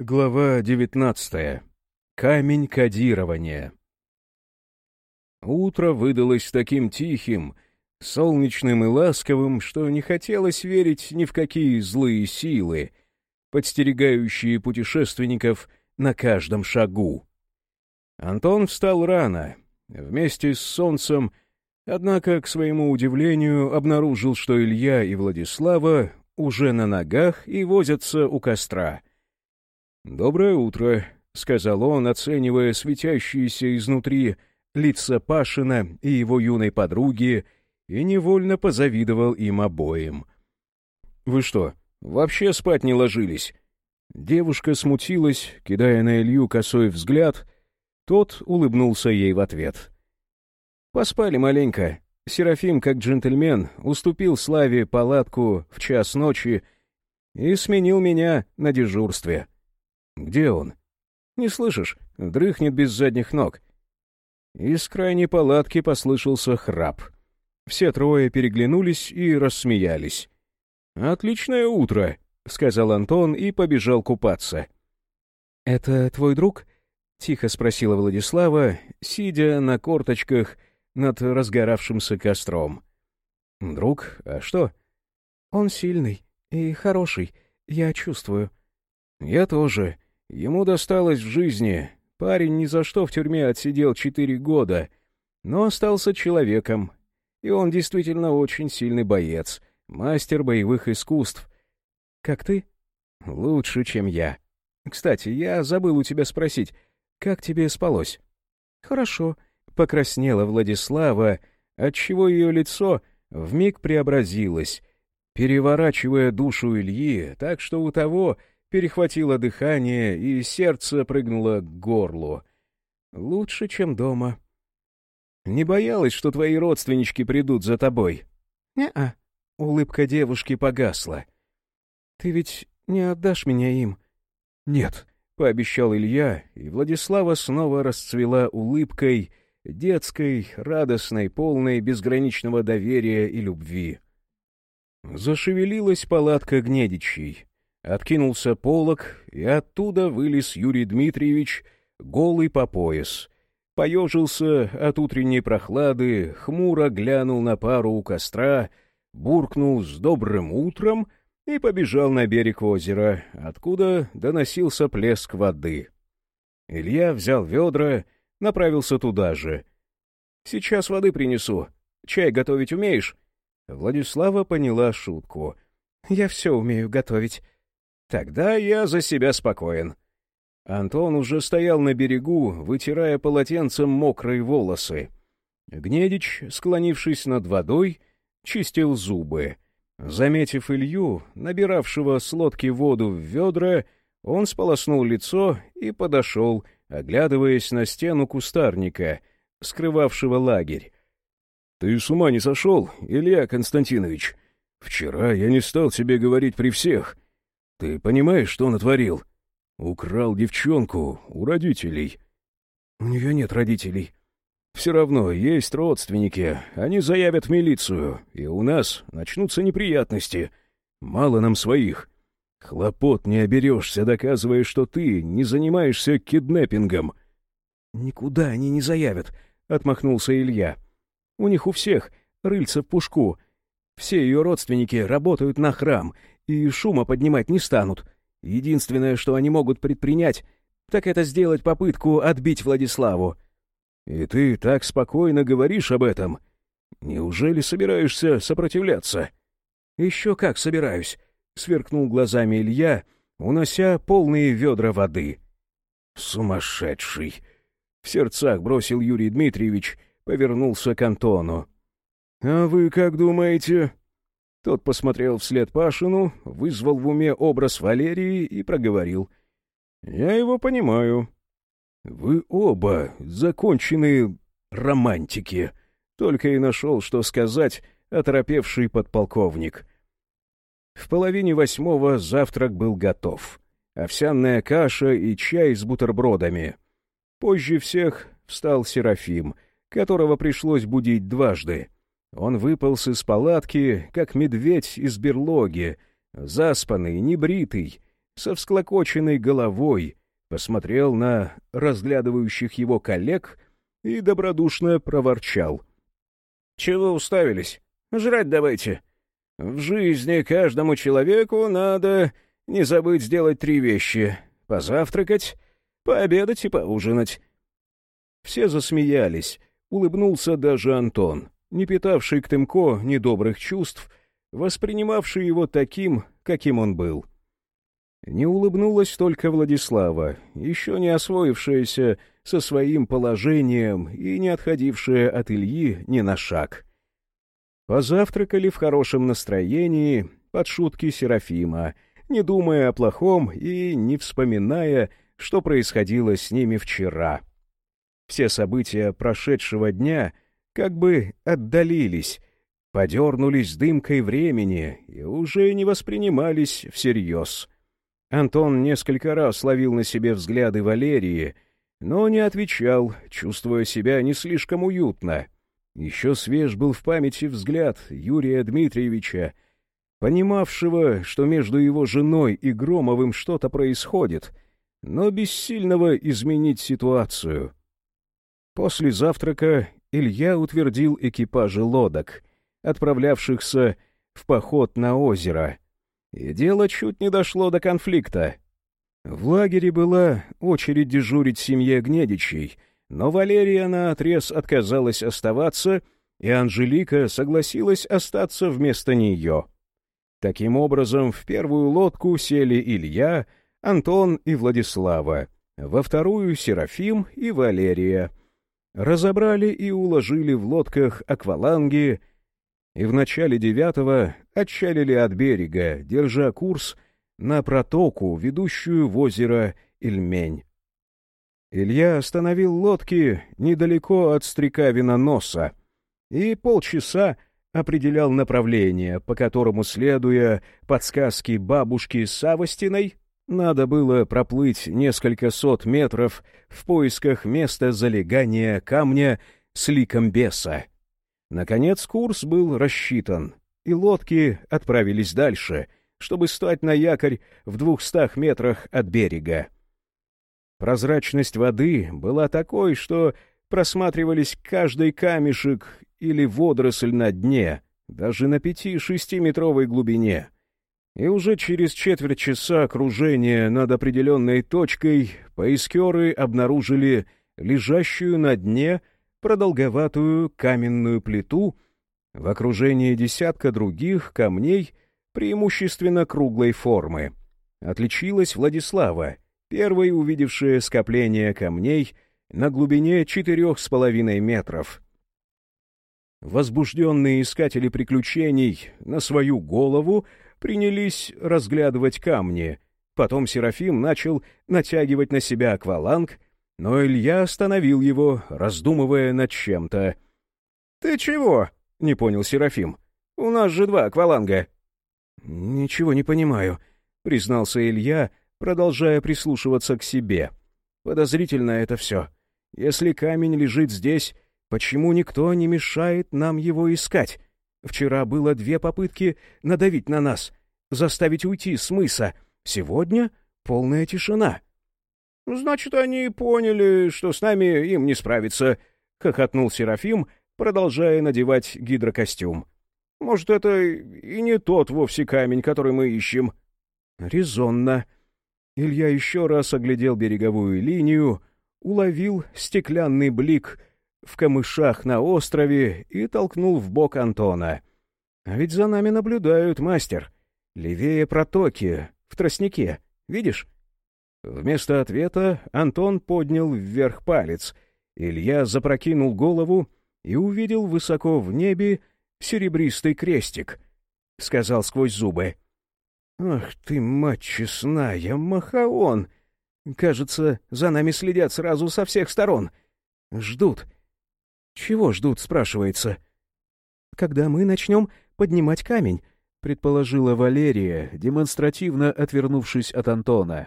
Глава 19. Камень кодирования. Утро выдалось таким тихим, солнечным и ласковым, что не хотелось верить ни в какие злые силы, подстерегающие путешественников на каждом шагу. Антон встал рано, вместе с солнцем, однако, к своему удивлению, обнаружил, что Илья и Владислава уже на ногах и возятся у костра — «Доброе утро», — сказал он, оценивая светящиеся изнутри лица Пашина и его юной подруги, и невольно позавидовал им обоим. «Вы что, вообще спать не ложились?» Девушка смутилась, кидая на Илью косой взгляд. Тот улыбнулся ей в ответ. «Поспали маленько. Серафим, как джентльмен, уступил Славе палатку в час ночи и сменил меня на дежурстве». «Где он?» «Не слышишь? Дрыхнет без задних ног». Из крайней палатки послышался храп. Все трое переглянулись и рассмеялись. «Отличное утро», — сказал Антон и побежал купаться. «Это твой друг?» — тихо спросила Владислава, сидя на корточках над разгоравшимся костром. «Друг? А что?» «Он сильный и хороший, я чувствую». «Я тоже. Ему досталось в жизни. Парень ни за что в тюрьме отсидел четыре года, но остался человеком. И он действительно очень сильный боец, мастер боевых искусств. Как ты? Лучше, чем я. Кстати, я забыл у тебя спросить, как тебе спалось? Хорошо. Покраснела Владислава, отчего ее лицо вмиг преобразилось, переворачивая душу Ильи, так что у того перехватило дыхание, и сердце прыгнуло к горлу. Лучше, чем дома. Не боялась, что твои родственнички придут за тобой? Не-а. Улыбка девушки погасла. Ты ведь не отдашь меня им? Нет, пообещал Илья, и Владислава снова расцвела улыбкой, детской, радостной, полной безграничного доверия и любви. Зашевелилась палатка Гнедичей. Откинулся полог, и оттуда вылез Юрий Дмитриевич, голый по пояс. Поежился от утренней прохлады, хмуро глянул на пару у костра, буркнул с добрым утром и побежал на берег озера, откуда доносился плеск воды. Илья взял ведра, направился туда же. «Сейчас воды принесу. Чай готовить умеешь?» Владислава поняла шутку. «Я все умею готовить», Тогда я за себя спокоен. Антон уже стоял на берегу, вытирая полотенцем мокрые волосы. Гнедич, склонившись над водой, чистил зубы. Заметив Илью, набиравшего с лодки воду в ведра, он сполоснул лицо и подошел, оглядываясь на стену кустарника, скрывавшего лагерь. — Ты с ума не сошел, Илья Константинович? Вчера я не стал тебе говорить при всех. Ты понимаешь, что натворил? Украл девчонку у родителей. У нее нет родителей. Все равно есть родственники. Они заявят в милицию, и у нас начнутся неприятности. Мало нам своих. Хлопот не оберешься, доказывая, что ты не занимаешься киднеппингом. Никуда они не заявят, — отмахнулся Илья. У них у всех рыльца в пушку. Все ее родственники работают на храм и шума поднимать не станут. Единственное, что они могут предпринять, так это сделать попытку отбить Владиславу. И ты так спокойно говоришь об этом. Неужели собираешься сопротивляться? Еще как собираюсь, сверкнул глазами Илья, унося полные ведра воды. Сумасшедший! В сердцах бросил Юрий Дмитриевич, повернулся к Антону. «А вы как думаете?» Тот посмотрел вслед Пашину, вызвал в уме образ Валерии и проговорил. «Я его понимаю. Вы оба законченные романтики», — только и нашел, что сказать оторопевший подполковник. В половине восьмого завтрак был готов. Овсяная каша и чай с бутербродами. Позже всех встал Серафим, которого пришлось будить дважды — он выполз из палатки, как медведь из берлоги, заспанный, небритый, со всклокоченной головой, посмотрел на разглядывающих его коллег и добродушно проворчал. — Чего уставились? Жрать давайте. В жизни каждому человеку надо не забыть сделать три вещи — позавтракать, пообедать и поужинать. Все засмеялись, улыбнулся даже Антон, не питавший к Тымко недобрых чувств, воспринимавший его таким, каким он был. Не улыбнулась только Владислава, еще не освоившаяся со своим положением и не отходившая от Ильи ни на шаг. Позавтракали в хорошем настроении под шутки Серафима, не думая о плохом и не вспоминая, что происходило с ними вчера. Все события прошедшего дня как бы отдалились, подернулись дымкой времени и уже не воспринимались всерьез. Антон несколько раз ловил на себе взгляды Валерии, но не отвечал, чувствуя себя не слишком уютно. Еще свеж был в памяти взгляд Юрия Дмитриевича, понимавшего, что между его женой и Громовым что-то происходит, но бессильного изменить ситуацию. После завтрака Илья утвердил экипажи лодок, отправлявшихся в поход на озеро — и дело чуть не дошло до конфликта. В лагере была очередь дежурить семье Гнедичей, но Валерия наотрез отказалась оставаться, и Анжелика согласилась остаться вместо нее. Таким образом, в первую лодку сели Илья, Антон и Владислава, во вторую — Серафим и Валерия. Разобрали и уложили в лодках акваланги, и в начале девятого отчалили от берега, держа курс на протоку, ведущую в озеро Ильмень. Илья остановил лодки недалеко от стрекавина носа и полчаса определял направление, по которому, следуя подсказке бабушки Савостиной, надо было проплыть несколько сот метров в поисках места залегания камня с ликом беса. Наконец курс был рассчитан, и лодки отправились дальше, чтобы стать на якорь в двухстах метрах от берега. Прозрачность воды была такой, что просматривались каждый камешек или водоросль на дне, даже на пяти-шестиметровой глубине. И уже через четверть часа окружения над определенной точкой поискеры обнаружили лежащую на дне продолговатую каменную плиту в окружении десятка других камней преимущественно круглой формы. Отличилась Владислава, первой увидевшая скопление камней на глубине четырех с половиной метров. Возбужденные искатели приключений на свою голову принялись разглядывать камни. Потом Серафим начал натягивать на себя акваланг — но Илья остановил его, раздумывая над чем-то. — Ты чего? — не понял Серафим. — У нас же два акваланга. — Ничего не понимаю, — признался Илья, продолжая прислушиваться к себе. — Подозрительно это все. Если камень лежит здесь, почему никто не мешает нам его искать? Вчера было две попытки надавить на нас, заставить уйти с мыса. Сегодня полная тишина. — «Значит, они поняли, что с нами им не справиться», — хохотнул Серафим, продолжая надевать гидрокостюм. «Может, это и не тот вовсе камень, который мы ищем». «Резонно». Илья еще раз оглядел береговую линию, уловил стеклянный блик в камышах на острове и толкнул в бок Антона. «А ведь за нами наблюдают, мастер. Левее протоки, в тростнике. Видишь?» Вместо ответа Антон поднял вверх палец. Илья запрокинул голову и увидел высоко в небе серебристый крестик. Сказал сквозь зубы. «Ах ты, мать честная, Махаон! Кажется, за нами следят сразу со всех сторон. Ждут. Чего ждут, спрашивается?» «Когда мы начнем поднимать камень», — предположила Валерия, демонстративно отвернувшись от Антона.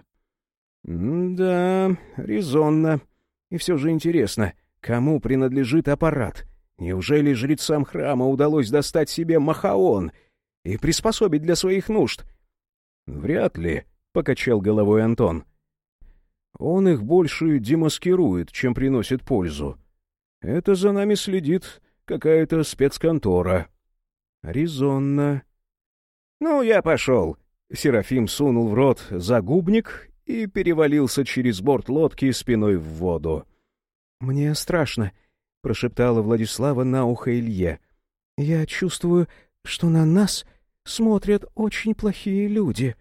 «Да, резонно. И все же интересно, кому принадлежит аппарат? Неужели жрецам храма удалось достать себе махаон и приспособить для своих нужд?» «Вряд ли», — покачал головой Антон. «Он их больше демаскирует, чем приносит пользу. Это за нами следит какая-то спецконтора». «Резонно». «Ну, я пошел». Серафим сунул в рот загубник и перевалился через борт лодки спиной в воду. «Мне страшно», — прошептала Владислава на ухо Илье. «Я чувствую, что на нас смотрят очень плохие люди».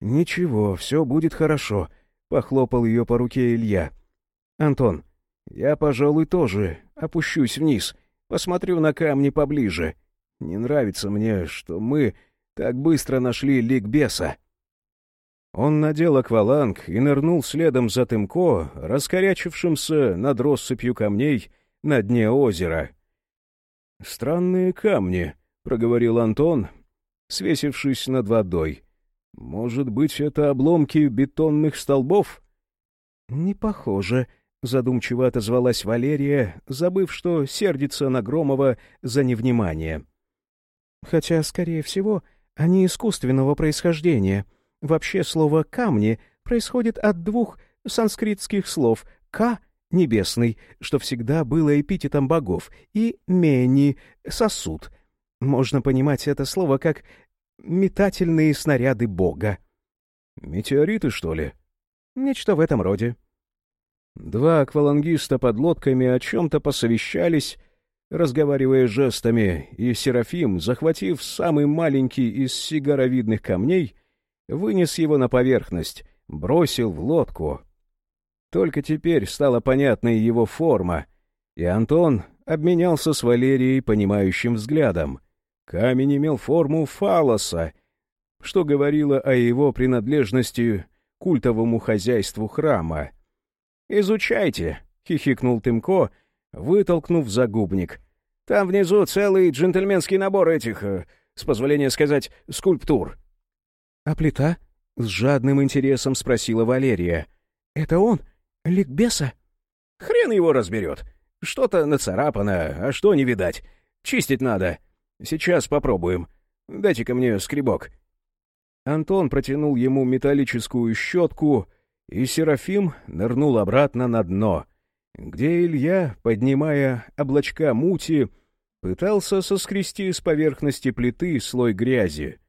«Ничего, все будет хорошо», — похлопал ее по руке Илья. «Антон, я, пожалуй, тоже опущусь вниз, посмотрю на камни поближе. Не нравится мне, что мы так быстро нашли ликбеса». Он надел акваланг и нырнул следом за Тымко, раскорячившимся над россыпью камней на дне озера. «Странные камни», — проговорил Антон, свесившись над водой. «Может быть, это обломки бетонных столбов?» «Не похоже», — задумчиво отозвалась Валерия, забыв, что сердится на Громова за невнимание. «Хотя, скорее всего, они искусственного происхождения». Вообще слово «камни» происходит от двух санскритских слов «ка» — небесный, что всегда было эпитетом богов, и «мени» — сосуд. Можно понимать это слово как «метательные снаряды бога». «Метеориты, что ли?» «Нечто в этом роде». Два аквалангиста под лодками о чем-то посовещались, разговаривая жестами, и Серафим, захватив самый маленький из сигаровидных камней, вынес его на поверхность, бросил в лодку. Только теперь стала понятна его форма, и Антон обменялся с Валерией понимающим взглядом. Камень имел форму фалоса, что говорило о его принадлежности культовому хозяйству храма. «Изучайте», — хихикнул Тымко, вытолкнув загубник. «Там внизу целый джентльменский набор этих, э, с позволения сказать, скульптур». «А плита?» — с жадным интересом спросила Валерия. «Это он? Ликбеса?» «Хрен его разберет. Что-то нацарапано, а что не видать. Чистить надо. Сейчас попробуем. Дайте-ка мне скребок». Антон протянул ему металлическую щетку, и Серафим нырнул обратно на дно, где Илья, поднимая облачка мути, пытался соскрести с поверхности плиты слой грязи.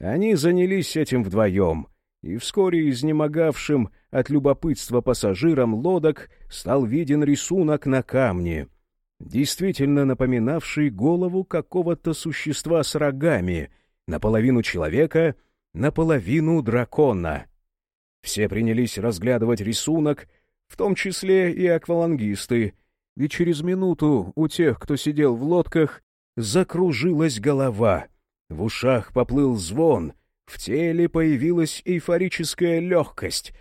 Они занялись этим вдвоем, и вскоре изнемогавшим от любопытства пассажирам лодок стал виден рисунок на камне, действительно напоминавший голову какого-то существа с рогами, наполовину человека, наполовину дракона. Все принялись разглядывать рисунок, в том числе и аквалангисты, и через минуту у тех, кто сидел в лодках, закружилась голова — в ушах поплыл звон, в теле появилась эйфорическая легкость.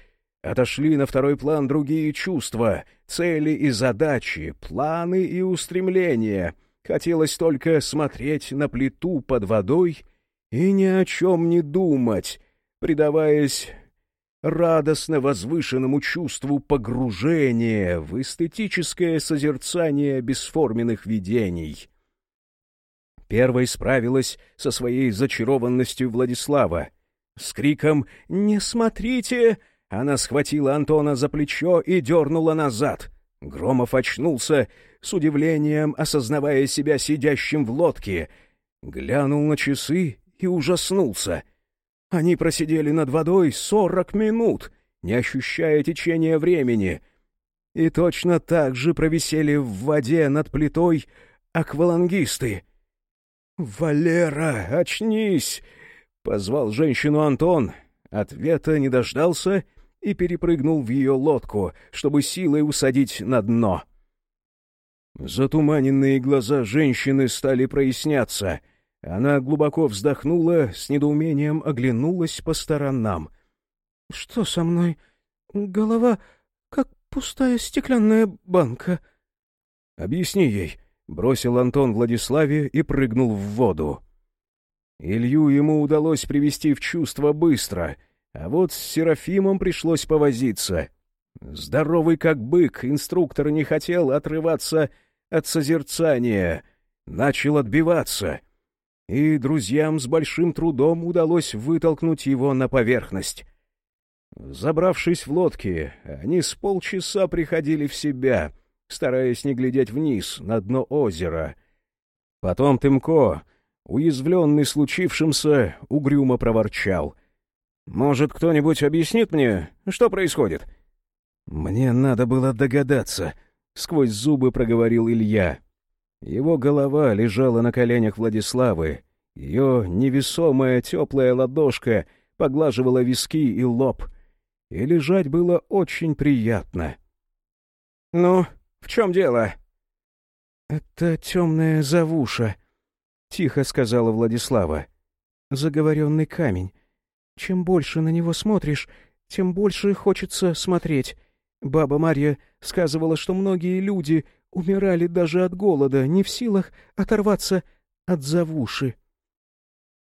Отошли на второй план другие чувства, цели и задачи, планы и устремления. Хотелось только смотреть на плиту под водой и ни о чем не думать, предаваясь радостно возвышенному чувству погружения в эстетическое созерцание бесформенных видений. Первой справилась со своей зачарованностью Владислава. С криком «Не смотрите!» она схватила Антона за плечо и дернула назад. Громов очнулся, с удивлением осознавая себя сидящим в лодке. Глянул на часы и ужаснулся. Они просидели над водой сорок минут, не ощущая течения времени. И точно так же провисели в воде над плитой аквалангисты — «Валера, очнись!» — позвал женщину Антон. Ответа не дождался и перепрыгнул в ее лодку, чтобы силой усадить на дно. Затуманенные глаза женщины стали проясняться. Она глубоко вздохнула, с недоумением оглянулась по сторонам. — Что со мной? Голова как пустая стеклянная банка. — Объясни ей, — бросил Антон Владиславе и прыгнул в воду. Илью ему удалось привести в чувство быстро, а вот с Серафимом пришлось повозиться. Здоровый как бык, инструктор не хотел отрываться от созерцания, начал отбиваться. И друзьям с большим трудом удалось вытолкнуть его на поверхность. Забравшись в лодки, они с полчаса приходили в себя, стараясь не глядеть вниз, на дно озера. Потом Тымко, уязвленный случившимся, угрюмо проворчал. «Может, кто-нибудь объяснит мне, что происходит?» «Мне надо было догадаться», — сквозь зубы проговорил Илья. Его голова лежала на коленях Владиславы, ее невесомая теплая ладошка поглаживала виски и лоб, и лежать было очень приятно. «Ну, в чем дело?» «Это темная завуша», — тихо сказала Владислава. «Заговоренный камень. Чем больше на него смотришь, тем больше хочется смотреть. Баба Марья сказывала, что многие люди умирали даже от голода, не в силах оторваться от завуши.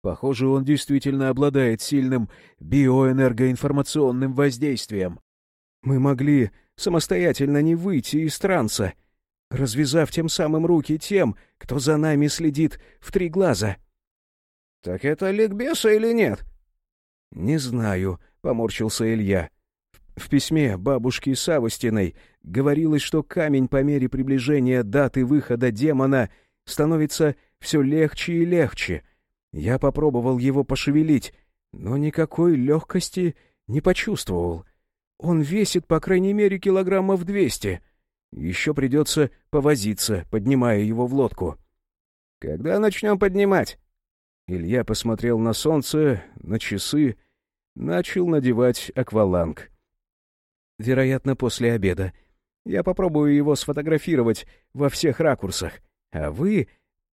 Похоже, он действительно обладает сильным биоэнергоинформационным воздействием. Мы могли самостоятельно не выйти из транса, развязав тем самым руки тем, кто за нами следит в три глаза. — Так это ликбеса или нет? — Не знаю, — поморщился Илья. В письме бабушки Савостиной говорилось, что камень по мере приближения даты выхода демона становится все легче и легче. Я попробовал его пошевелить, но никакой легкости не почувствовал. Он весит, по крайней мере, килограммов двести. Еще придется повозиться, поднимая его в лодку. «Когда начнем поднимать?» Илья посмотрел на солнце, на часы, начал надевать акваланг. «Вероятно, после обеда. Я попробую его сфотографировать во всех ракурсах, а вы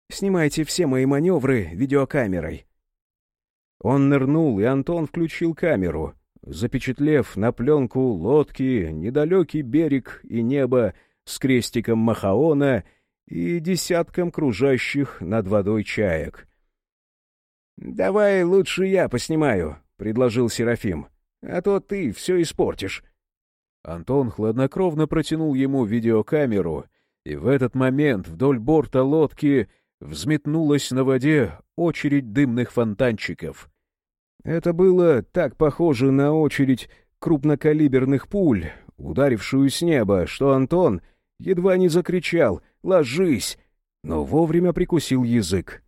снимайте все мои маневры видеокамерой». Он нырнул, и Антон включил камеру, запечатлев на пленку лодки, недалекий берег и небо с крестиком Махаона и десятком кружащих над водой чаек. «Давай лучше я поснимаю», — предложил Серафим, — «а то ты все испортишь». Антон хладнокровно протянул ему видеокамеру, и в этот момент вдоль борта лодки взметнулась на воде очередь дымных фонтанчиков. Это было так похоже на очередь крупнокалиберных пуль, ударившую с неба, что Антон едва не закричал «Ложись!», но вовремя прикусил язык.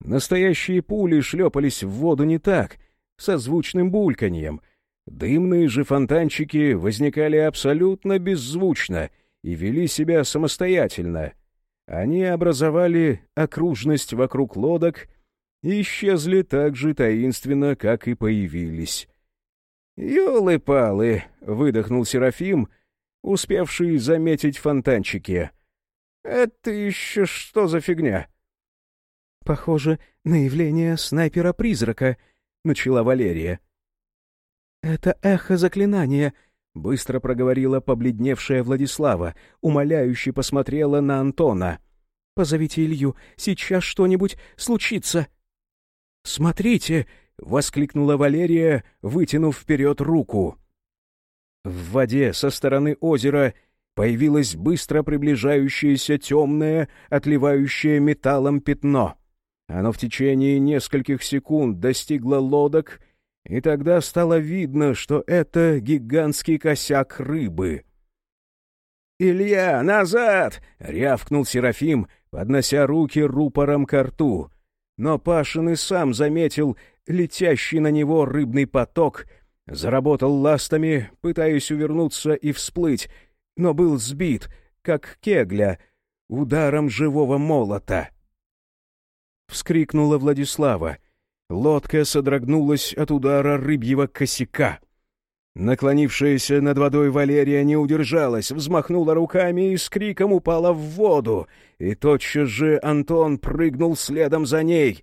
Настоящие пули шлепались в воду не так, со звучным бульканьем — Дымные же фонтанчики возникали абсолютно беззвучно и вели себя самостоятельно. Они образовали окружность вокруг лодок и исчезли так же таинственно, как и появились. «Елы-палы!» — выдохнул Серафим, успевший заметить фонтанчики. «Это еще что за фигня?» «Похоже на явление снайпера-призрака», — начала Валерия. «Это эхо заклинания», — быстро проговорила побледневшая Владислава, умоляюще посмотрела на Антона. «Позовите Илью, сейчас что-нибудь случится». «Смотрите!» — воскликнула Валерия, вытянув вперед руку. В воде со стороны озера появилось быстро приближающееся темное, отливающее металлом пятно. Оно в течение нескольких секунд достигло лодок и тогда стало видно, что это гигантский косяк рыбы. «Илья, назад!» — рявкнул Серафим, поднося руки рупором к рту. Но Пашин и сам заметил летящий на него рыбный поток, заработал ластами, пытаясь увернуться и всплыть, но был сбит, как кегля, ударом живого молота. Вскрикнула Владислава — Лодка содрогнулась от удара рыбьего косяка. Наклонившаяся над водой Валерия не удержалась, взмахнула руками и с криком упала в воду, и тотчас же Антон прыгнул следом за ней,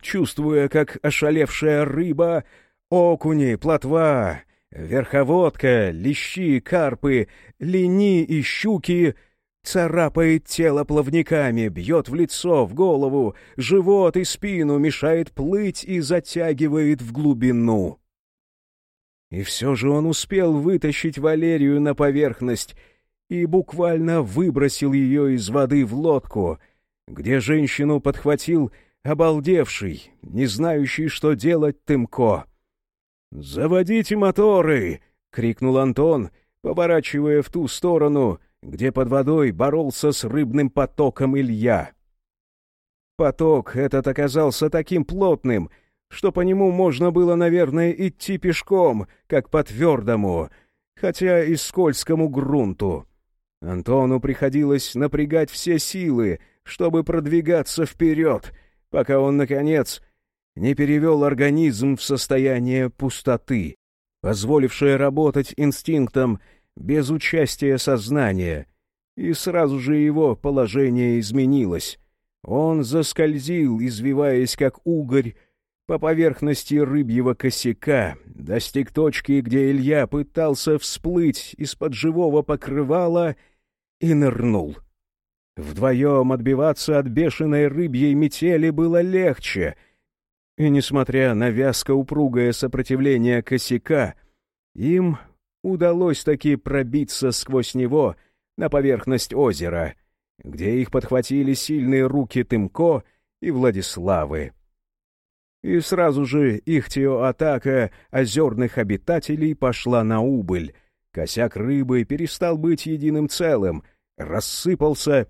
чувствуя, как ошалевшая рыба, окуни, плотва, верховодка, лещи, карпы, лини и щуки — царапает тело плавниками, бьет в лицо, в голову, живот и спину, мешает плыть и затягивает в глубину. И все же он успел вытащить Валерию на поверхность и буквально выбросил ее из воды в лодку, где женщину подхватил обалдевший, не знающий, что делать Тымко. «Заводите моторы!» — крикнул Антон, поворачивая в ту сторону, где под водой боролся с рыбным потоком Илья. Поток этот оказался таким плотным, что по нему можно было, наверное, идти пешком, как по твердому, хотя и скользкому грунту. Антону приходилось напрягать все силы, чтобы продвигаться вперед, пока он, наконец, не перевел организм в состояние пустоты, позволившее работать инстинктом без участия сознания, и сразу же его положение изменилось. Он заскользил, извиваясь как угорь, по поверхности рыбьего косяка, достиг точки, где Илья пытался всплыть из-под живого покрывала и нырнул. Вдвоем отбиваться от бешеной рыбьей метели было легче, и, несмотря на вязко упругое сопротивление косяка, им удалось таки пробиться сквозь него на поверхность озера, где их подхватили сильные руки Тымко и Владиславы и сразу же ихтио-атака озерных обитателей пошла на убыль. Косяк рыбы перестал быть единым целым, рассыпался,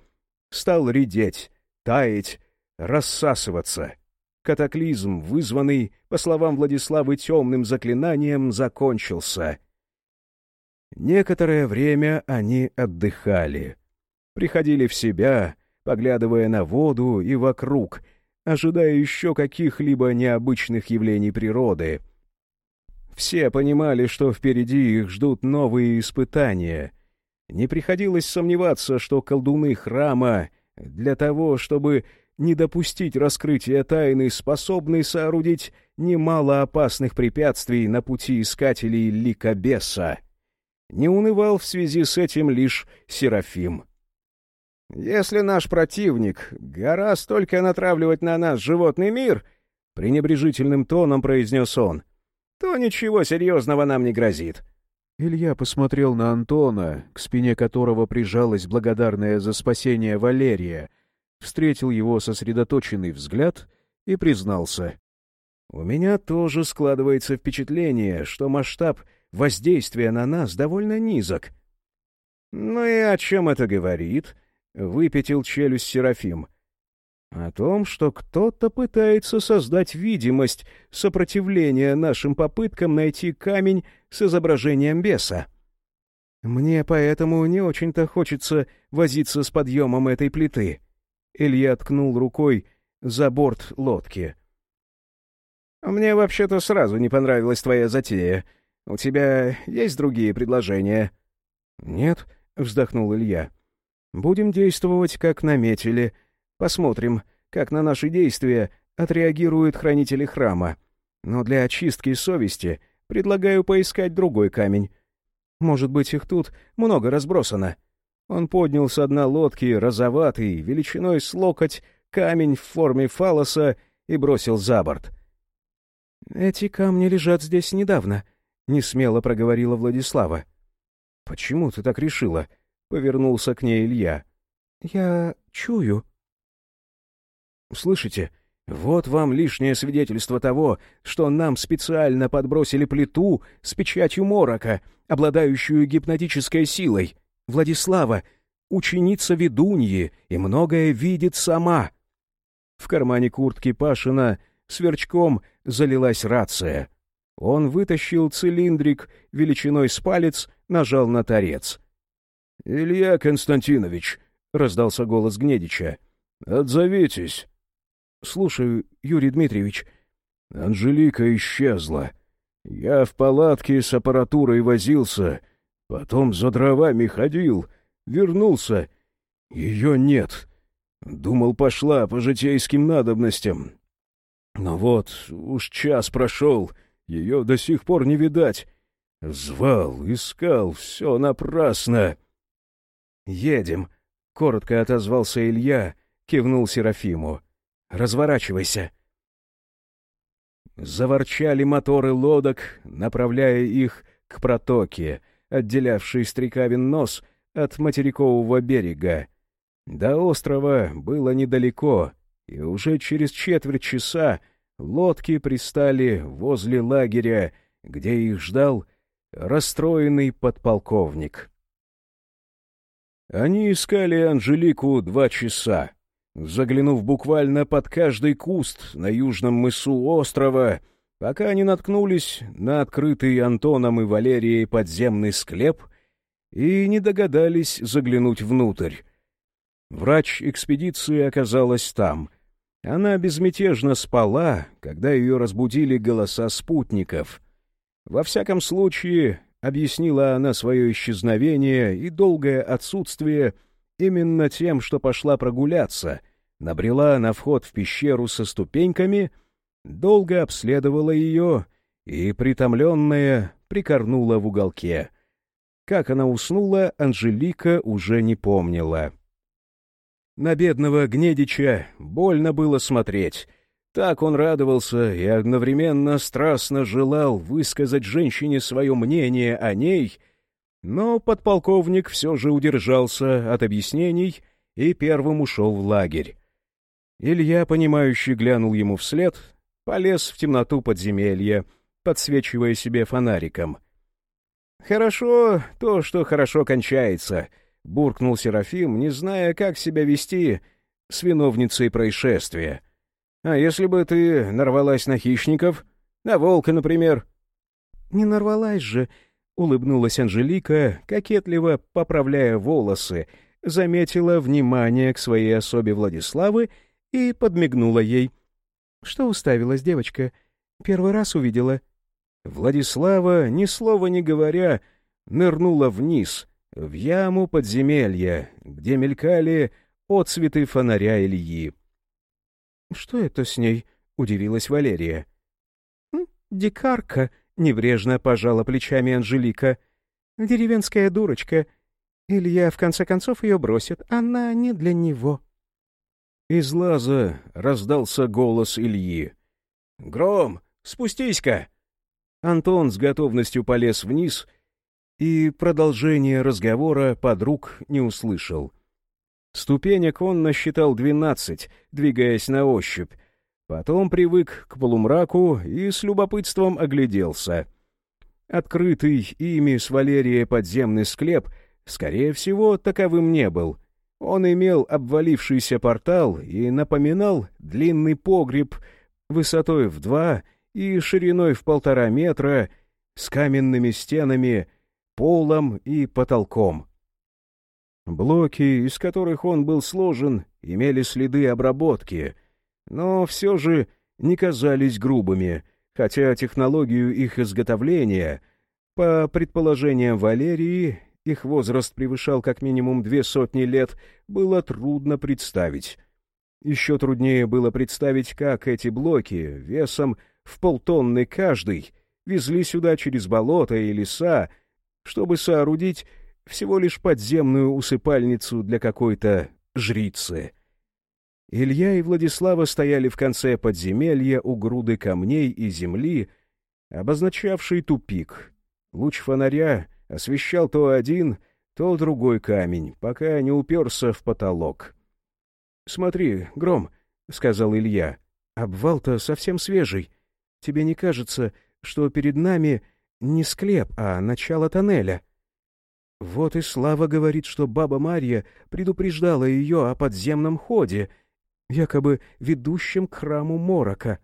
стал редеть, таять, рассасываться. Катаклизм, вызванный, по словам Владиславы, темным заклинанием, закончился. Некоторое время они отдыхали. Приходили в себя, поглядывая на воду и вокруг — ожидая еще каких-либо необычных явлений природы. Все понимали, что впереди их ждут новые испытания. Не приходилось сомневаться, что колдуны храма для того, чтобы не допустить раскрытия тайны, способны соорудить немало опасных препятствий на пути искателей ликобеса. Не унывал в связи с этим лишь Серафим. Если наш противник гораздо только натравливать на нас животный мир, — пренебрежительным тоном произнес он, — то ничего серьезного нам не грозит. Илья посмотрел на Антона, к спине которого прижалась благодарная за спасение Валерия, встретил его сосредоточенный взгляд и признался. — У меня тоже складывается впечатление, что масштаб воздействия на нас довольно низок. — Ну и о чем это говорит? —— выпятил челюсть Серафим. «О том, что кто-то пытается создать видимость сопротивления нашим попыткам найти камень с изображением беса. Мне поэтому не очень-то хочется возиться с подъемом этой плиты». Илья ткнул рукой за борт лодки. «Мне вообще-то сразу не понравилась твоя затея. У тебя есть другие предложения?» «Нет», — вздохнул Илья. Будем действовать, как наметили. Посмотрим, как на наши действия отреагируют хранители храма. Но для очистки совести предлагаю поискать другой камень. Может быть, их тут много разбросано. Он поднял с дна лодки розоватый, величиной с локоть, камень в форме фалоса и бросил за борт. «Эти камни лежат здесь недавно», — несмело проговорила Владислава. «Почему ты так решила?» — повернулся к ней Илья. «Я чую». «Слышите, вот вам лишнее свидетельство того, что нам специально подбросили плиту с печатью морока, обладающую гипнотической силой. Владислава, ученица ведуньи, и многое видит сама». В кармане куртки Пашина сверчком залилась рация. Он вытащил цилиндрик величиной с палец, нажал на торец — «Илья Константинович», — раздался голос Гнедича, — «отзовитесь». «Слушаю, Юрий Дмитриевич». «Анжелика исчезла. Я в палатке с аппаратурой возился, потом за дровами ходил, вернулся. Ее нет. Думал, пошла по житейским надобностям. Но вот уж час прошел, ее до сих пор не видать. Звал, искал, все напрасно». «Едем», — коротко отозвался Илья, кивнул Серафиму. «Разворачивайся». Заворчали моторы лодок, направляя их к протоке, отделявшей Стрекавин нос от материкового берега. До острова было недалеко, и уже через четверть часа лодки пристали возле лагеря, где их ждал расстроенный подполковник. Они искали Анжелику два часа. Заглянув буквально под каждый куст на южном мысу острова, пока они наткнулись на открытый Антоном и Валерией подземный склеп и не догадались заглянуть внутрь. Врач экспедиции оказалась там. Она безмятежно спала, когда ее разбудили голоса спутников. Во всяком случае, объяснила она свое исчезновение и долгое отсутствие именно тем, что пошла прогуляться, набрела на вход в пещеру со ступеньками, долго обследовала ее и, притомленная, прикорнула в уголке. Как она уснула, Анжелика уже не помнила. На бедного Гнедича больно было смотреть. Так он радовался и одновременно страстно желал высказать женщине свое мнение о ней, но подполковник все же удержался от объяснений и первым ушел в лагерь. Илья, понимающий, глянул ему вслед, полез в темноту подземелья, подсвечивая себе фонариком. «Хорошо то, что хорошо кончается», — буркнул Серафим, не зная, как себя вести с виновницей происшествия. «А если бы ты нарвалась на хищников? На волка, например?» «Не нарвалась же», — улыбнулась Анжелика, кокетливо поправляя волосы, заметила внимание к своей особе Владиславы — и подмигнула ей. «Что уставилась девочка? Первый раз увидела». Владислава, ни слова не говоря, нырнула вниз, в яму подземелья, где мелькали отцветы фонаря Ильи. «Что это с ней?» — удивилась Валерия. «Дикарка», — небрежно пожала плечами Анжелика. «Деревенская дурочка. Илья, в конце концов, ее бросит. Она не для него». Из лаза раздался голос Ильи. «Гром, спустись-ка!» Антон с готовностью полез вниз и продолжение разговора подруг не услышал. Ступенек он насчитал двенадцать, двигаясь на ощупь. Потом привык к полумраку и с любопытством огляделся. Открытый ими с Валерия подземный склеп, скорее всего, таковым не был — он имел обвалившийся портал и напоминал длинный погреб высотой в два и шириной в полтора метра с каменными стенами, полом и потолком. Блоки, из которых он был сложен, имели следы обработки, но все же не казались грубыми, хотя технологию их изготовления, по предположениям Валерии, их возраст превышал как минимум две сотни лет, было трудно представить. Еще труднее было представить, как эти блоки, весом в полтонны каждый, везли сюда через болота и леса, чтобы соорудить всего лишь подземную усыпальницу для какой-то жрицы. Илья и Владислава стояли в конце подземелья у груды камней и земли, обозначавшей тупик. Луч фонаря освещал то один, то другой камень, пока не уперся в потолок. — Смотри, Гром, — сказал Илья, — обвал-то совсем свежий. Тебе не кажется, что перед нами не склеп, а начало тоннеля? Вот и Слава говорит, что баба Марья предупреждала ее о подземном ходе, якобы ведущем к храму Морока.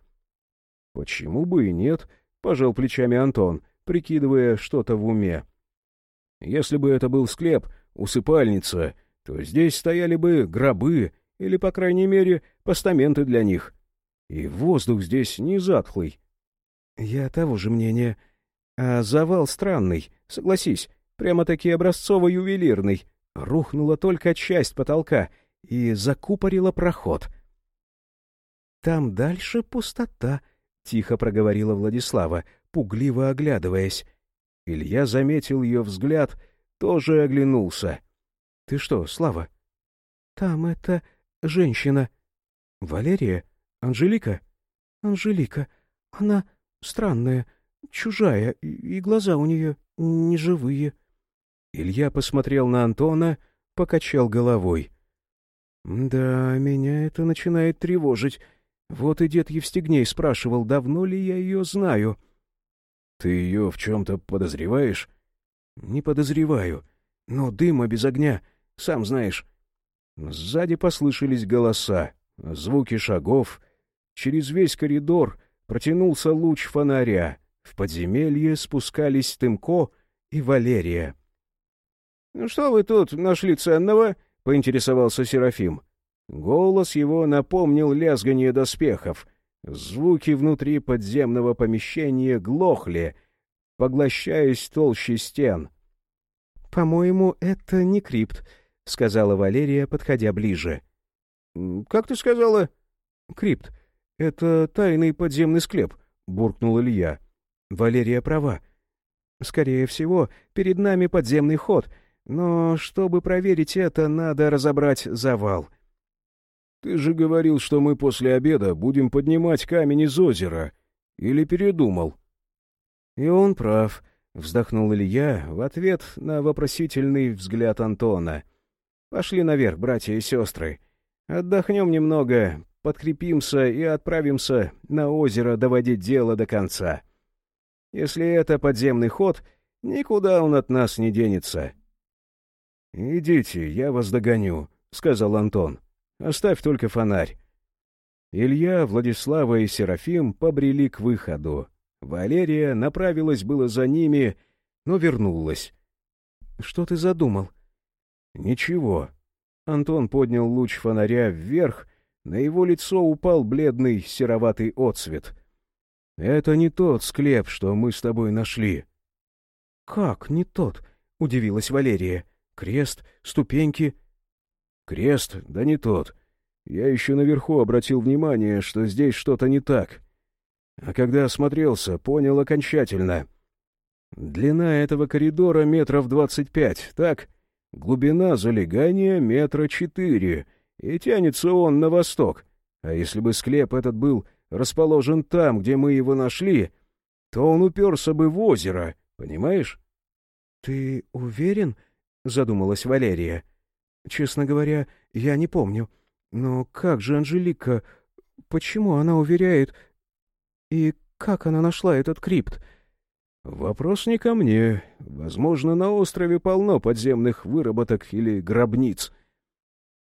— Почему бы и нет? — пожал плечами Антон, прикидывая что-то в уме. Если бы это был склеп, усыпальница, то здесь стояли бы гробы или, по крайней мере, постаменты для них. И воздух здесь не затхлый. Я того же мнения. А завал странный, согласись, прямо-таки образцово-ювелирный. Рухнула только часть потолка и закупорила проход. «Там дальше пустота», — тихо проговорила Владислава, пугливо оглядываясь. Илья заметил ее взгляд, тоже оглянулся. — Ты что, Слава? — Там это женщина. — Валерия? Анжелика? — Анжелика. Она странная, чужая, и глаза у нее неживые. Илья посмотрел на Антона, покачал головой. «Да, меня это начинает тревожить. Вот и дед Евстигней спрашивал, давно ли я ее знаю». «Ты ее в чем-то подозреваешь?» «Не подозреваю. Но дыма без огня, сам знаешь». Сзади послышались голоса, звуки шагов. Через весь коридор протянулся луч фонаря. В подземелье спускались Тымко и Валерия. «Ну что вы тут нашли ценного?» — поинтересовался Серафим. Голос его напомнил лязганье доспехов. Звуки внутри подземного помещения глохли, поглощаясь толще стен. «По-моему, это не крипт», — сказала Валерия, подходя ближе. «Как ты сказала?» «Крипт. Это тайный подземный склеп», — буркнул Илья. Валерия права. Скорее всего, перед нами подземный ход, но чтобы проверить это, надо разобрать завал. Ты же говорил, что мы после обеда будем поднимать камень из озера. Или передумал? И он прав, вздохнул Илья в ответ на вопросительный взгляд Антона. Пошли наверх, братья и сестры. Отдохнем немного, подкрепимся и отправимся на озеро доводить дело до конца. Если это подземный ход, никуда он от нас не денется. — Идите, я вас догоню, — сказал Антон. — Оставь только фонарь. Илья, Владислава и Серафим побрели к выходу. Валерия направилась было за ними, но вернулась. — Что ты задумал? — Ничего. Антон поднял луч фонаря вверх, на его лицо упал бледный сероватый отсвет — это не тот склеп, что мы с тобой нашли. — Как не тот? — удивилась Валерия. — Крест, ступеньки. — Крест, да не тот. Я еще наверху обратил внимание, что здесь что-то не так. А когда осмотрелся, понял окончательно. Длина этого коридора метров двадцать пять, так? Глубина залегания метра четыре, и тянется он на восток. А если бы склеп этот был расположен там, где мы его нашли, то он уперся бы в озеро, понимаешь? — Ты уверен? — задумалась Валерия. — Честно говоря, я не помню. Но как же Анжелика? Почему она уверяет? И как она нашла этот крипт? — Вопрос не ко мне. Возможно, на острове полно подземных выработок или гробниц.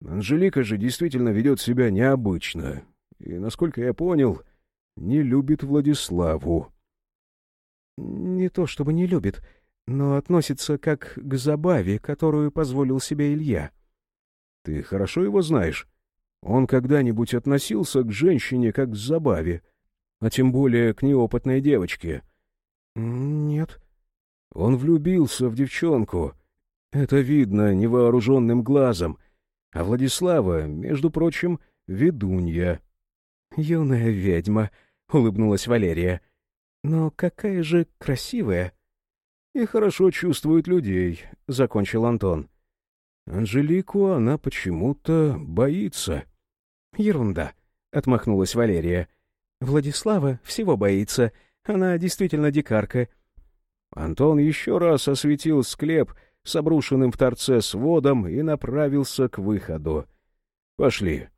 Анжелика же действительно ведет себя необычно и, насколько я понял, не любит Владиславу. Не то чтобы не любит, но относится как к забаве, которую позволил себе Илья. Ты хорошо его знаешь. Он когда-нибудь относился к женщине как к забаве, а тем более к неопытной девочке? Нет. Он влюбился в девчонку. Это видно невооруженным глазом. А Владислава, между прочим, ведунья. «Юная ведьма», — улыбнулась Валерия. «Но какая же красивая!» «И хорошо чувствует людей», — закончил Антон. «Анжелику она почему-то боится». «Ерунда», — отмахнулась Валерия. «Владислава всего боится. Она действительно дикарка». Антон еще раз осветил склеп с обрушенным в торце сводом и направился к выходу. «Пошли».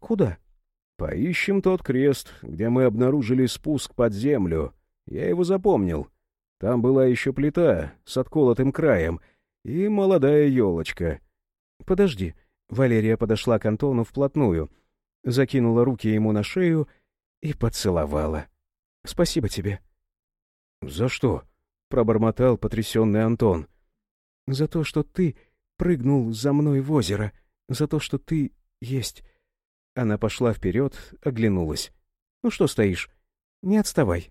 «Куда?» Поищем тот крест, где мы обнаружили спуск под землю. Я его запомнил. Там была еще плита с отколотым краем и молодая елочка. Подожди. Валерия подошла к Антону вплотную, закинула руки ему на шею и поцеловала. Спасибо тебе. За что? пробормотал потрясенный Антон. За то, что ты прыгнул за мной в озеро, за то, что ты есть она пошла вперед, оглянулась. «Ну что стоишь? Не отставай».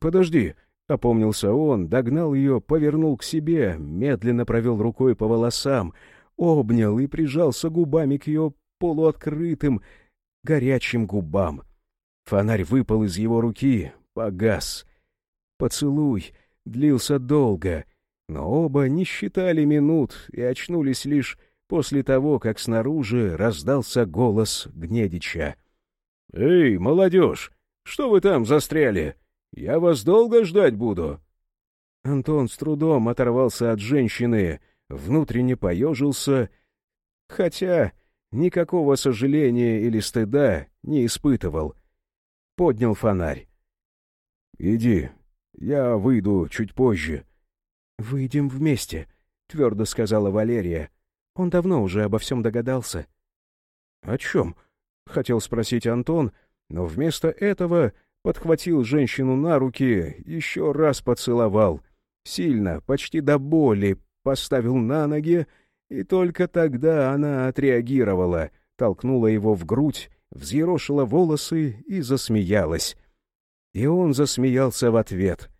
«Подожди», — опомнился он, догнал ее, повернул к себе, медленно провел рукой по волосам, обнял и прижался губами к ее полуоткрытым, горячим губам. Фонарь выпал из его руки, погас. Поцелуй длился долго, но оба не считали минут и очнулись лишь после того, как снаружи раздался голос Гнедича. — Эй, молодежь, что вы там застряли? Я вас долго ждать буду. Антон с трудом оторвался от женщины, внутренне поежился, хотя никакого сожаления или стыда не испытывал. Поднял фонарь. «Иди, я выйду чуть позже». «Выйдем вместе», — твердо сказала Валерия. Он давно уже обо всем догадался. «О чем?» — хотел спросить Антон, но вместо этого подхватил женщину на руки, еще раз поцеловал. Сильно, почти до боли, поставил на ноги, и только тогда она отреагировала, толкнула его в грудь, взъерошила волосы и засмеялась. И он засмеялся в ответ.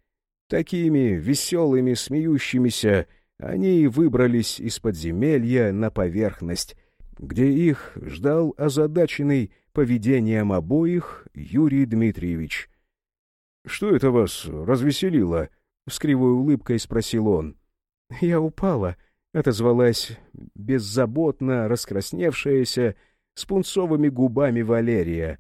Такими веселыми, смеющимися они выбрались из подземелья на поверхность, где их ждал озадаченный поведением обоих Юрий Дмитриевич. — Что это вас развеселило? — с кривой улыбкой спросил он. — Я упала, — отозвалась беззаботно раскрасневшаяся, с пунцовыми губами Валерия.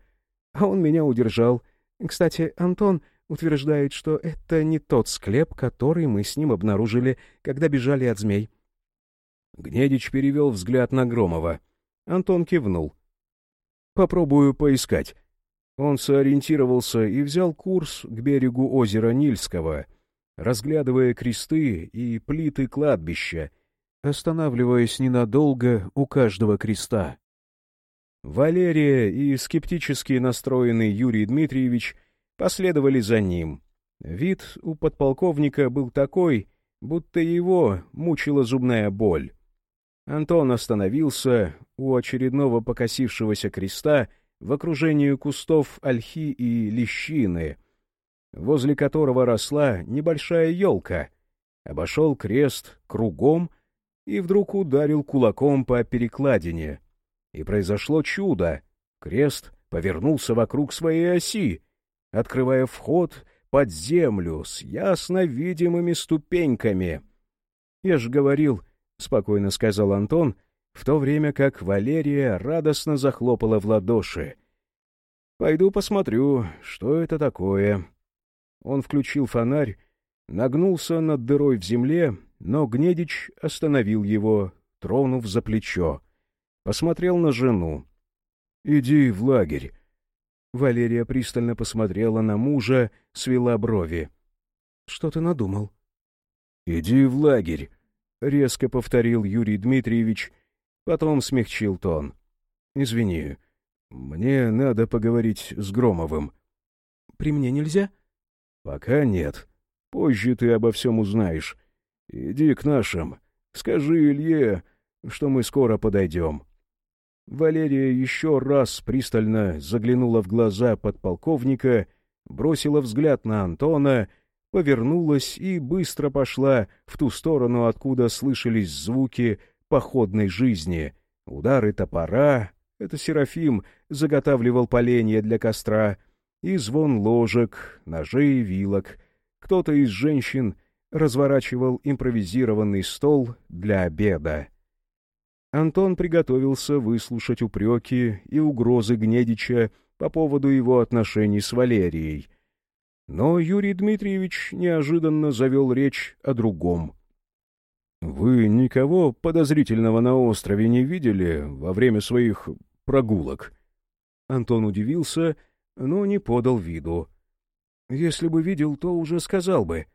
А он меня удержал. Кстати, Антон утверждает, что это не тот склеп, который мы с ним обнаружили, когда бежали от змей. Гнедич перевел взгляд на Громова. Антон кивнул. «Попробую поискать». Он сориентировался и взял курс к берегу озера Нильского, разглядывая кресты и плиты кладбища, останавливаясь ненадолго у каждого креста. Валерия и скептически настроенный Юрий Дмитриевич последовали за ним. Вид у подполковника был такой, будто его мучила зубная боль. Антон остановился у очередного покосившегося креста в окружении кустов ольхи и лещины, возле которого росла небольшая елка, обошел крест кругом и вдруг ударил кулаком по перекладине — и произошло чудо. Крест повернулся вокруг своей оси, открывая вход под землю с ясно видимыми ступеньками. «Я же говорил», — спокойно сказал Антон, в то время как Валерия радостно захлопала в ладоши. «Пойду посмотрю, что это такое». Он включил фонарь, нагнулся над дырой в земле, но Гнедич остановил его, тронув за плечо. Посмотрел на жену. «Иди в лагерь». Валерия пристально посмотрела на мужа, свела брови. «Что ты надумал?» «Иди в лагерь», — резко повторил Юрий Дмитриевич, потом смягчил тон. «Извини, мне надо поговорить с Громовым». «При мне нельзя?» «Пока нет. Позже ты обо всем узнаешь. Иди к нашим. Скажи Илье, что мы скоро подойдем». Валерия еще раз пристально заглянула в глаза подполковника, бросила взгляд на Антона, повернулась и быстро пошла в ту сторону, откуда слышались звуки походной жизни. Удары топора — это Серафим заготавливал поленья для костра, и звон ложек, ножей и вилок. Кто-то из женщин разворачивал импровизированный стол для обеда. Антон приготовился выслушать упреки и угрозы Гнедича по поводу его отношений с Валерией. Но Юрий Дмитриевич неожиданно завел речь о другом. «Вы никого подозрительного на острове не видели во время своих прогулок?» Антон удивился, но не подал виду. «Если бы видел, то уже сказал бы.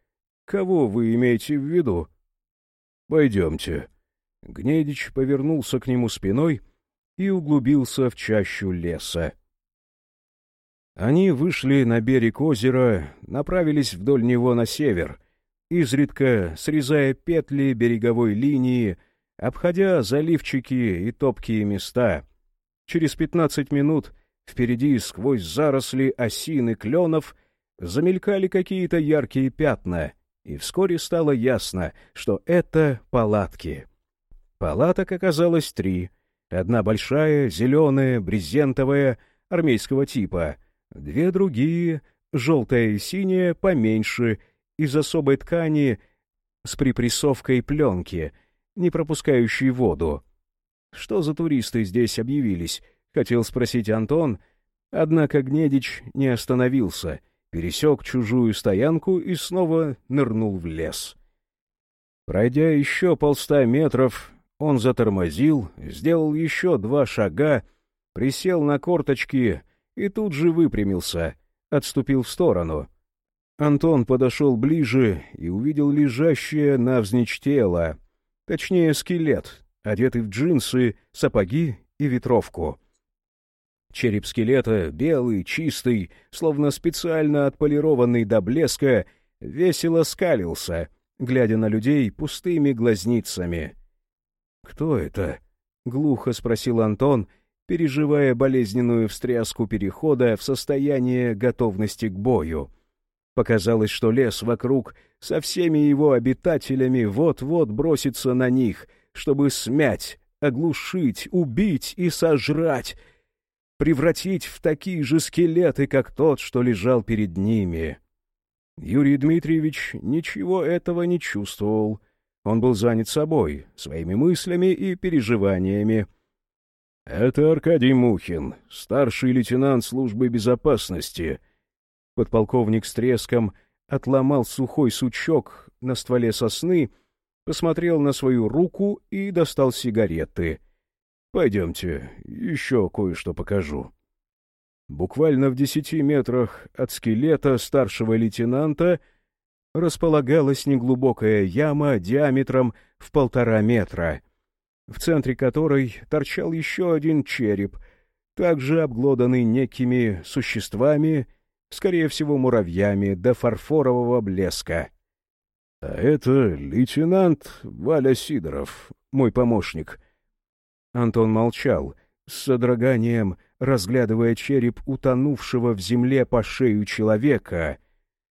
Кого вы имеете в виду?» «Пойдемте», Гнедич повернулся к нему спиной и углубился в чащу леса. Они вышли на берег озера, направились вдоль него на север, изредка срезая петли береговой линии, обходя заливчики и топкие места. Через пятнадцать минут впереди сквозь заросли осин и кленов замелькали какие-то яркие пятна, и вскоре стало ясно, что это палатки. Палаток оказалось три. Одна большая, зеленая, брезентовая, армейского типа. Две другие, желтая и синяя, поменьше, из особой ткани с припрессовкой пленки, не пропускающей воду. «Что за туристы здесь объявились?» — хотел спросить Антон, однако Гнедич не остановился, пересек чужую стоянку и снова нырнул в лес. Пройдя еще полста метров, Он затормозил, сделал еще два шага, присел на корточки и тут же выпрямился, отступил в сторону. Антон подошел ближе и увидел лежащее навзничь тело, точнее скелет, одетый в джинсы, сапоги и ветровку. Череп скелета, белый, чистый, словно специально отполированный до блеска, весело скалился, глядя на людей пустыми глазницами. «Кто это?» — глухо спросил Антон, переживая болезненную встряску перехода в состояние готовности к бою. Показалось, что лес вокруг со всеми его обитателями вот-вот бросится на них, чтобы смять, оглушить, убить и сожрать — превратить в такие же скелеты, как тот, что лежал перед ними. Юрий Дмитриевич ничего этого не чувствовал. Он был занят собой, своими мыслями и переживаниями. «Это Аркадий Мухин, старший лейтенант службы безопасности». Подполковник с треском отломал сухой сучок на стволе сосны, посмотрел на свою руку и достал сигареты — Пойдемте, еще кое-что покажу. Буквально в десяти метрах от скелета старшего лейтенанта располагалась неглубокая яма диаметром в полтора метра, в центре которой торчал еще один череп, также обглоданный некими существами, скорее всего, муравьями до фарфорового блеска. — А это лейтенант Валя Сидоров, мой помощник — Антон молчал, с содроганием разглядывая череп утонувшего в земле по шею человека,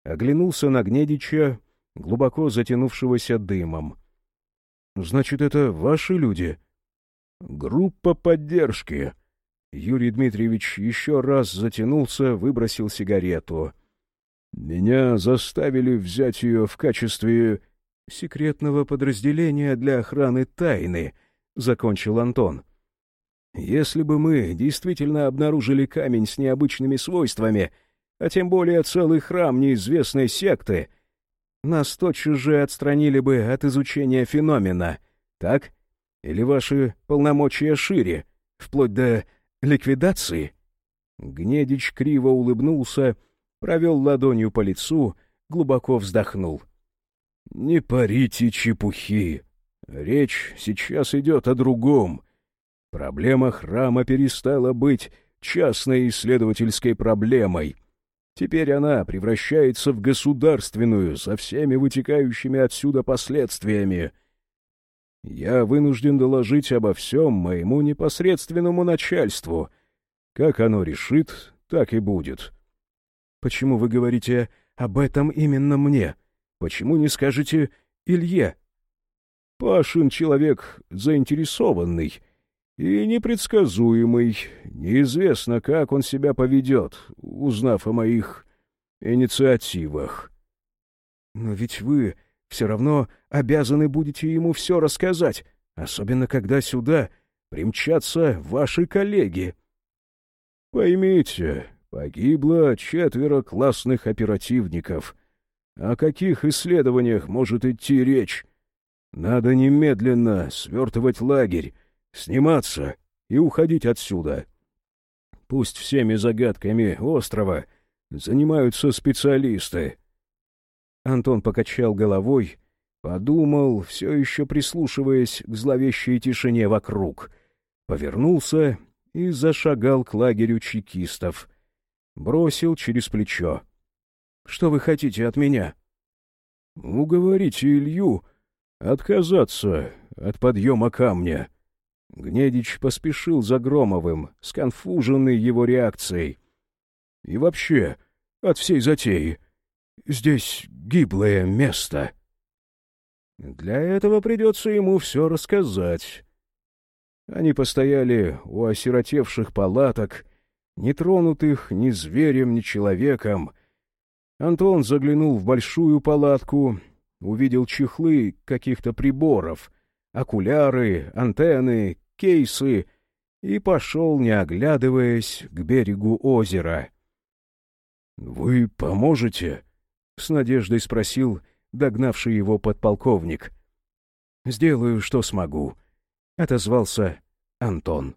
оглянулся на Гнедича, глубоко затянувшегося дымом. — Значит, это ваши люди? — Группа поддержки. Юрий Дмитриевич еще раз затянулся, выбросил сигарету. — Меня заставили взять ее в качестве секретного подразделения для охраны тайны, — закончил Антон. «Если бы мы действительно обнаружили камень с необычными свойствами, а тем более целый храм неизвестной секты, нас тотчас же отстранили бы от изучения феномена, так? Или ваши полномочия шире, вплоть до ликвидации?» Гнедич криво улыбнулся, провел ладонью по лицу, глубоко вздохнул. «Не парите чепухи!» Речь сейчас идет о другом. Проблема храма перестала быть частной исследовательской проблемой. Теперь она превращается в государственную, со всеми вытекающими отсюда последствиями. Я вынужден доложить обо всем моему непосредственному начальству. Как оно решит, так и будет. Почему вы говорите об этом именно мне? Почему не скажете Илье? Пашин человек заинтересованный и непредсказуемый. Неизвестно, как он себя поведет, узнав о моих инициативах. Но ведь вы все равно обязаны будете ему все рассказать, особенно когда сюда примчатся ваши коллеги. Поймите, погибло четверо классных оперативников. О каких исследованиях может идти речь? Надо немедленно свертывать лагерь, сниматься и уходить отсюда. Пусть всеми загадками острова занимаются специалисты. Антон покачал головой, подумал, все еще прислушиваясь к зловещей тишине вокруг, повернулся и зашагал к лагерю чекистов. Бросил через плечо. — Что вы хотите от меня? — Уговорите Илью Отказаться от подъема камня. Гнедич поспешил за Громовым, сконфуженный его реакцией. И вообще, от всей затеи. Здесь гиблое место. Для этого придется ему все рассказать. Они постояли у осиротевших палаток, не тронутых ни зверем, ни человеком. Антон заглянул в большую палатку увидел чехлы каких-то приборов, окуляры, антенны, кейсы и пошел, не оглядываясь, к берегу озера. — Вы поможете? — с надеждой спросил догнавший его подполковник. — Сделаю, что смогу. — отозвался Антон.